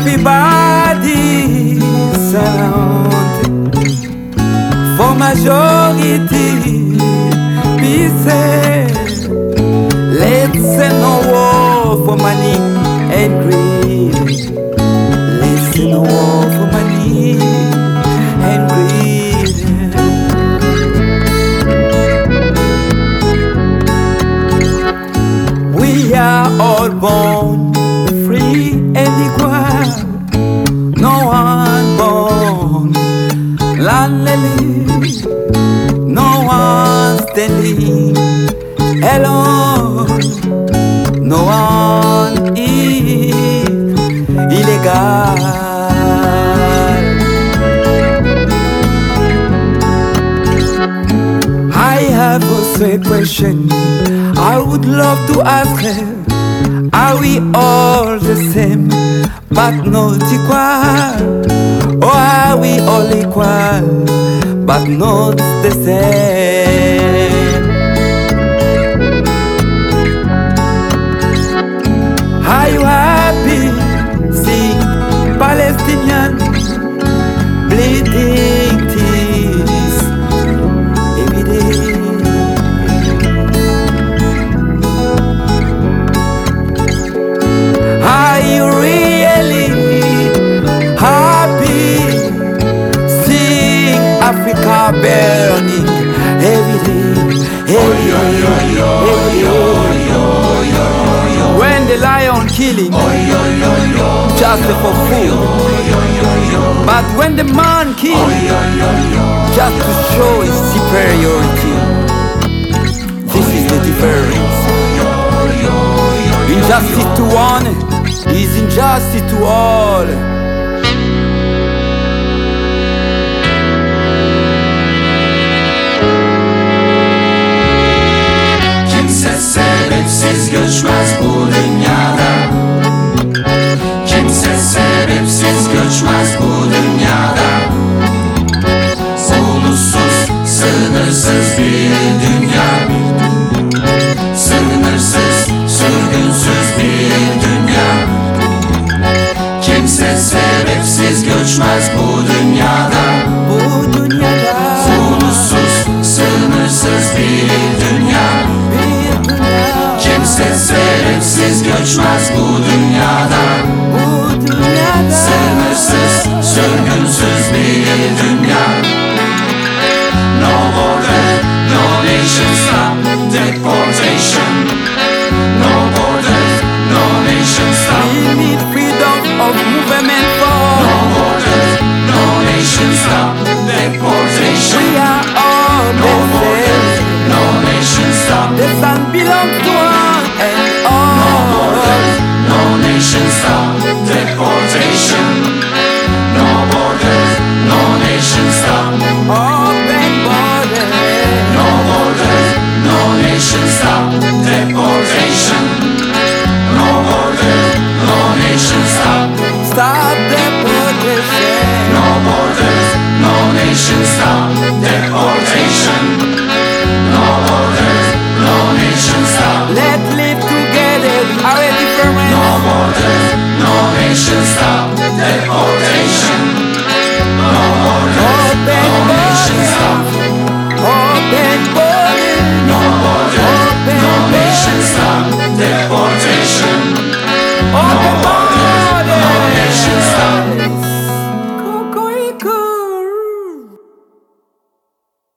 Everybody sound for majority. Said, let's say no war for money and greed. Let's say no war for money and greed. We are all born standing alone. No one is illegal. I have a question I would love to ask her. Are we all the same? But not equal? Or are we all equal? But not burning every day? When the lion killing just for food, but when the man killing just to show his superiority, this is the difference. Injustice to one is injustice to all. Göçmez bu dünyada. Kimse sebepsiz göçmez bu dünyada. Sonsuz, sınırsız bir dünya. Sınırsız, sürgünsüz bir dünya. Kimse sebepsiz göçmez bu göçmez bu dünyada. Bu dünyada. Sınırsız, sürgünsüz bir dünya. No border, no nation stop deportation. No border, no nation stop. We need freedom of movement